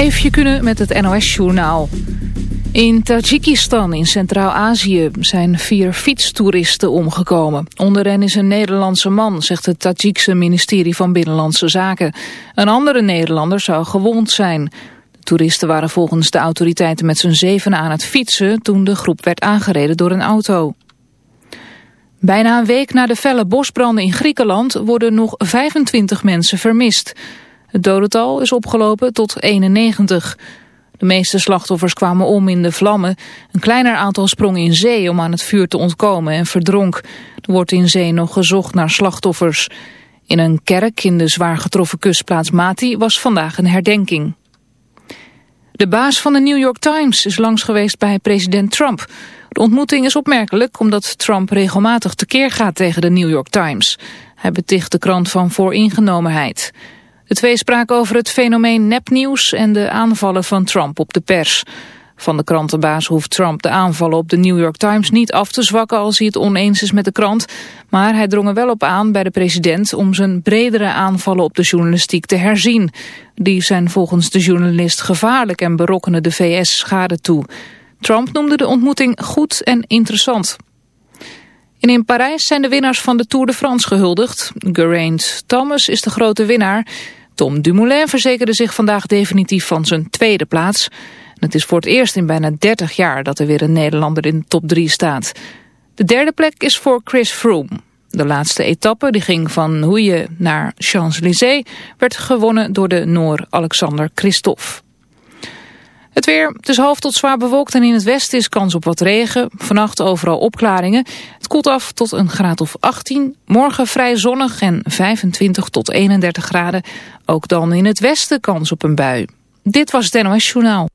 Even kunnen met het NOS-journaal. In Tajikistan in Centraal-Azië zijn vier fietstoeristen omgekomen. Onder hen is een Nederlandse man, zegt het Tajikse ministerie van Binnenlandse Zaken. Een andere Nederlander zou gewond zijn. De toeristen waren volgens de autoriteiten met z'n zeven aan het fietsen... toen de groep werd aangereden door een auto. Bijna een week na de felle bosbranden in Griekenland... worden nog 25 mensen vermist... Het dodental is opgelopen tot 91. De meeste slachtoffers kwamen om in de vlammen. Een kleiner aantal sprong in zee om aan het vuur te ontkomen en verdronk. Er wordt in zee nog gezocht naar slachtoffers. In een kerk in de zwaar getroffen kustplaats Mati was vandaag een herdenking. De baas van de New York Times is langs geweest bij president Trump. De ontmoeting is opmerkelijk omdat Trump regelmatig tekeer gaat tegen de New York Times. Hij beticht de krant van vooringenomenheid. De twee spraken over het fenomeen nepnieuws en de aanvallen van Trump op de pers. Van de krantenbaas hoeft Trump de aanvallen op de New York Times niet af te zwakken als hij het oneens is met de krant. Maar hij drong er wel op aan bij de president om zijn bredere aanvallen op de journalistiek te herzien. Die zijn volgens de journalist gevaarlijk en berokkenen de VS schade toe. Trump noemde de ontmoeting goed en interessant. En in Parijs zijn de winnaars van de Tour de France gehuldigd. Geraint Thomas is de grote winnaar. Tom Dumoulin verzekerde zich vandaag definitief van zijn tweede plaats. het is voor het eerst in bijna 30 jaar dat er weer een Nederlander in de top 3 staat. De derde plek is voor Chris Froome. De laatste etappe, die ging van Houille naar Champs-Élysées, werd gewonnen door de Noor Alexander Christophe. Het weer, het is half tot zwaar bewolkt en in het westen is kans op wat regen. Vannacht overal opklaringen. Het koelt af tot een graad of 18. Morgen vrij zonnig en 25 tot 31 graden. Ook dan in het westen kans op een bui. Dit was het NOS Journaal.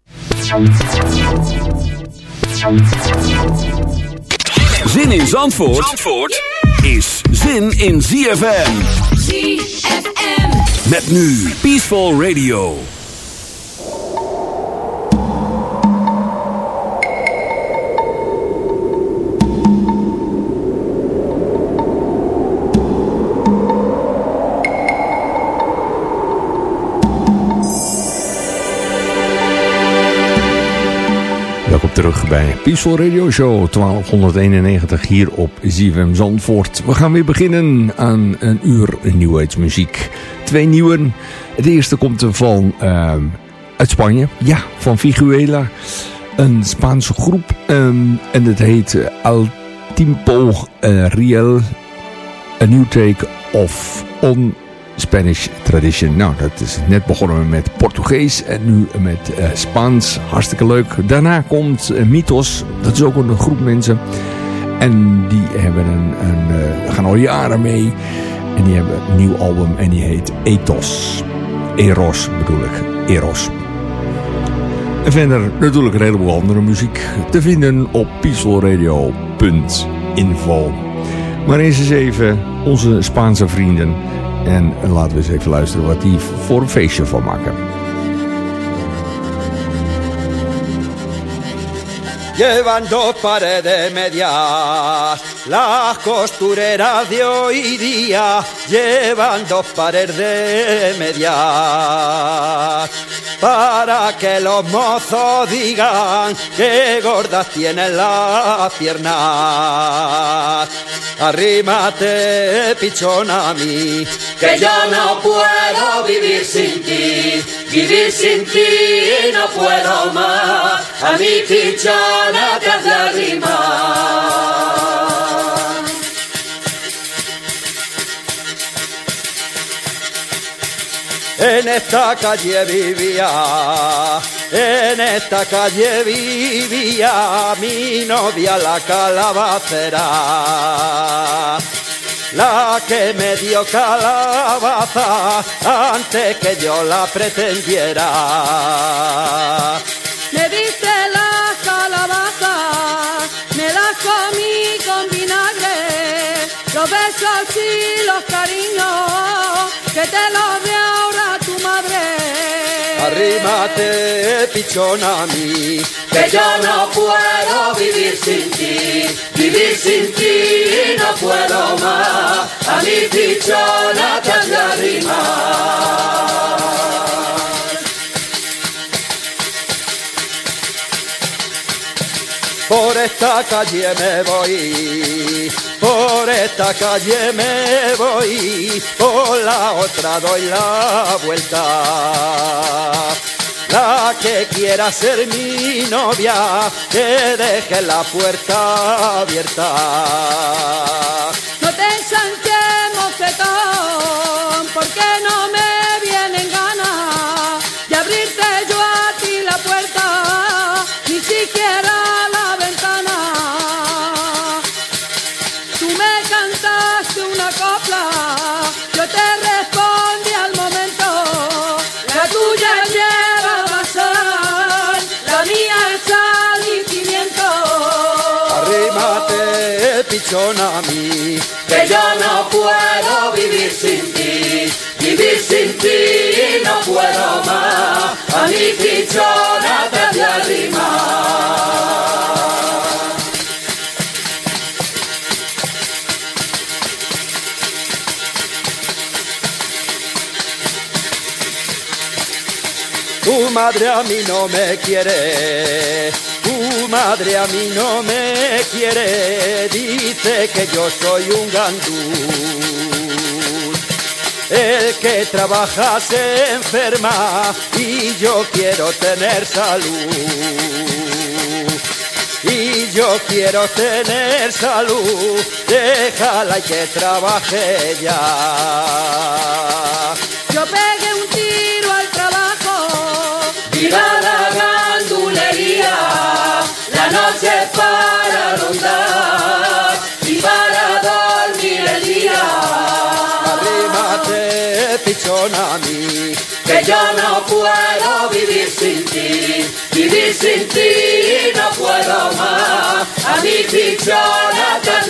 Zin in Zandvoort, Zandvoort is zin in ZFM. ZFM. Met nu Peaceful Radio. Terug bij Peaceful Radio Show 1291 hier op ZFM Zandvoort. We gaan weer beginnen aan een uur nieuwheidsmuziek. Twee nieuwen. Het eerste komt van uh, uit Spanje. Ja, van Figuela. Een Spaanse groep. Um, en het heet Al Timpo uh, Riel. A New Take of On Spanish Tradition. Nou, dat is net begonnen met Portugees en nu met uh, Spaans. Hartstikke leuk. Daarna komt uh, Mythos. Dat is ook een groep mensen. En die hebben een, een uh, gaan al jaren mee. En die hebben een nieuw album en die heet Ethos. Eros bedoel ik. Eros. En verder natuurlijk een heleboel andere muziek te vinden op peacefulradio.info. Maar eens even onze Spaanse vrienden en laten we eens even luisteren wat die voor een feestje van maken. Llevan dos paredes medias, las costureras de hoy día llevan dos paredes medias. Para que los mozos digan que gordas tienen las piernas. Arrímate, pichona a mí, que yo no puedo vivir sin ti, vivir sin ti no puedo más. A mi pichona te has En esta calle vivía, en esta calle vivía mi novia la calabacera. La que me dio calabaza antes que yo la pretendiera. Me diste la calabaza, me la comí con vinagre, los besos y los cariños que te los Pichón a mí, que yo no puedo vivir sin ti, vivir sin ti no puedo más, a mi pichona te has. Por esta calle me voy, por esta calle me voy, por la otra doy la vuelta. Que quiera ser mi novia, que deje la puerta abierta. No te ensanchemos, fetón, porque no me vienen ganas de abrirte yo a ti la puerta, ni siquiera la ventana. Tú me cantaste una copla, yo te A mí, que yo no puedo vivir sin ti, vivir sin ti no puedo más, a mi pichona te hace arrimar. Tu madre a mí no me quiere, tu madre a mí no me quiere, dice que yo soy un gandú. El que trabaja se enferma y yo quiero tener salud. Y yo quiero tener salud, déjala y que trabaje ya. Que yo no puedo vivir sin ti, vivir sin ti no puedo más, a mi te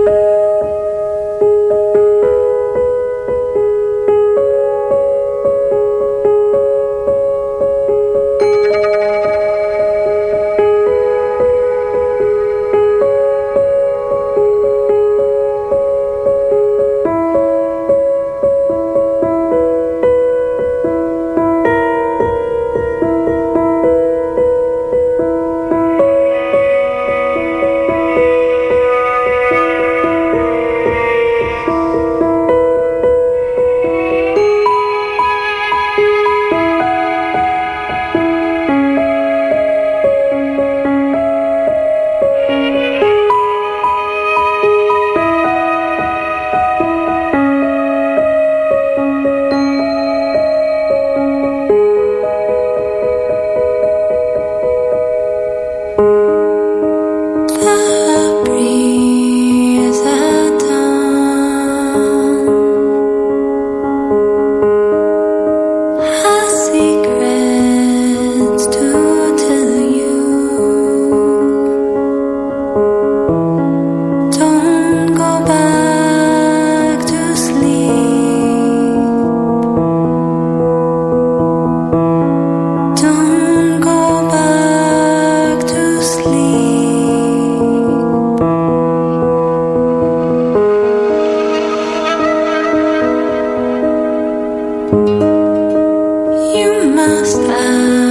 You must have.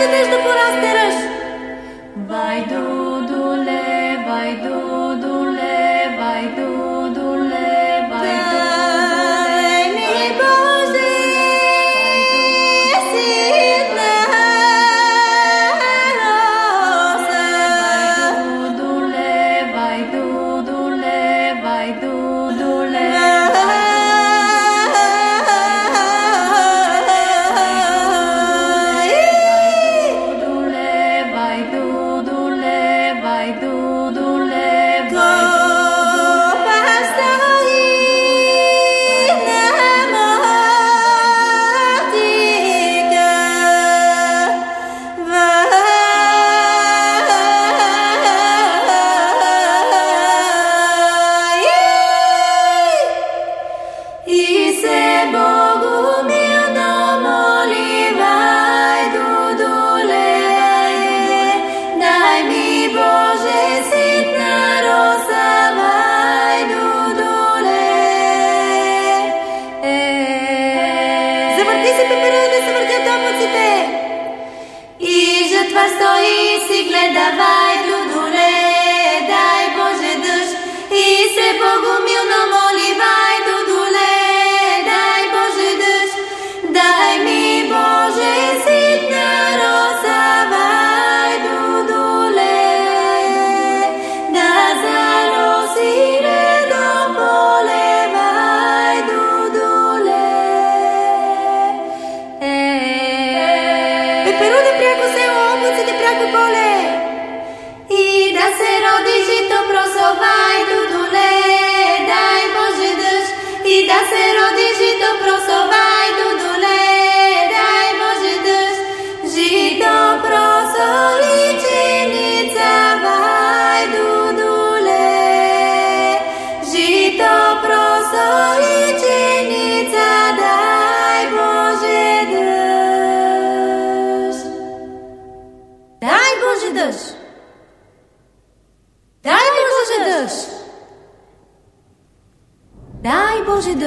Te deixo por astera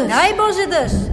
dus. Nijbos dus.